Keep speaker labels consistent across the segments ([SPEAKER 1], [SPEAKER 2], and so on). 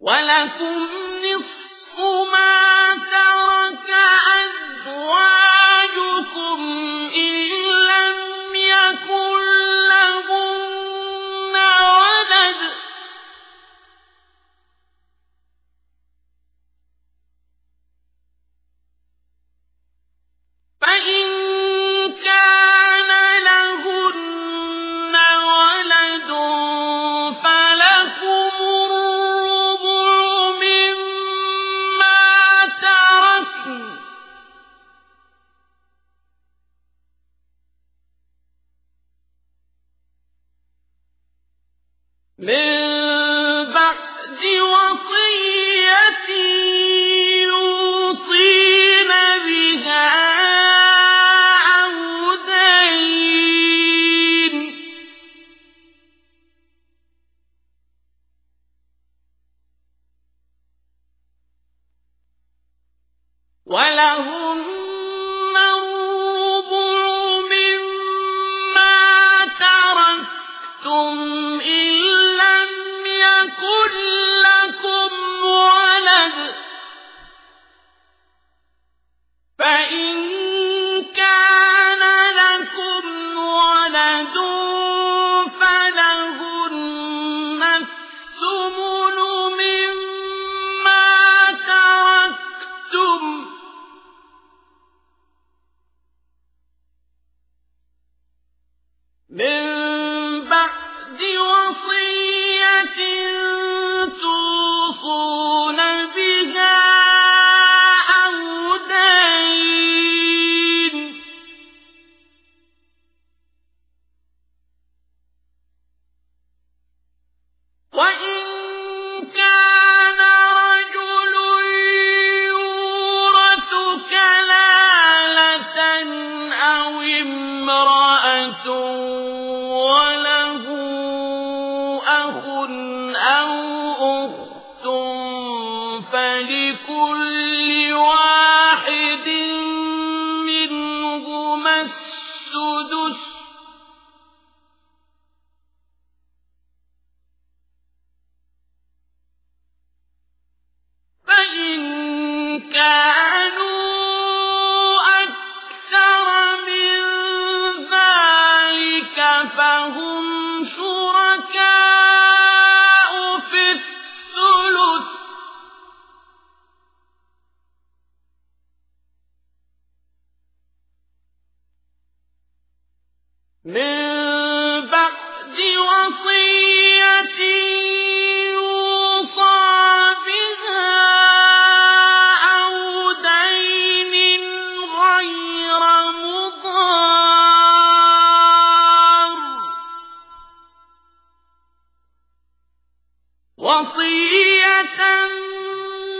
[SPEAKER 1] ولكم نصف ما من أَنْتُمْ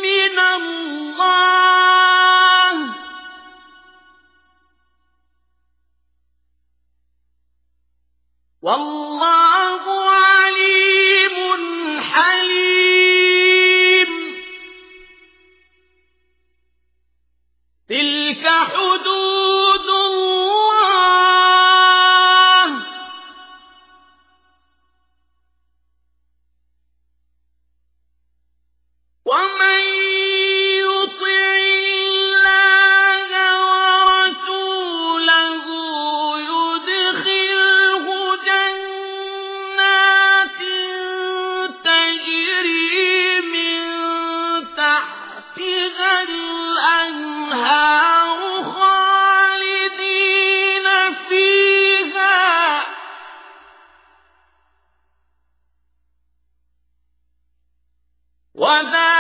[SPEAKER 1] من الله. والله عليم حليم. تلك حدود وذلك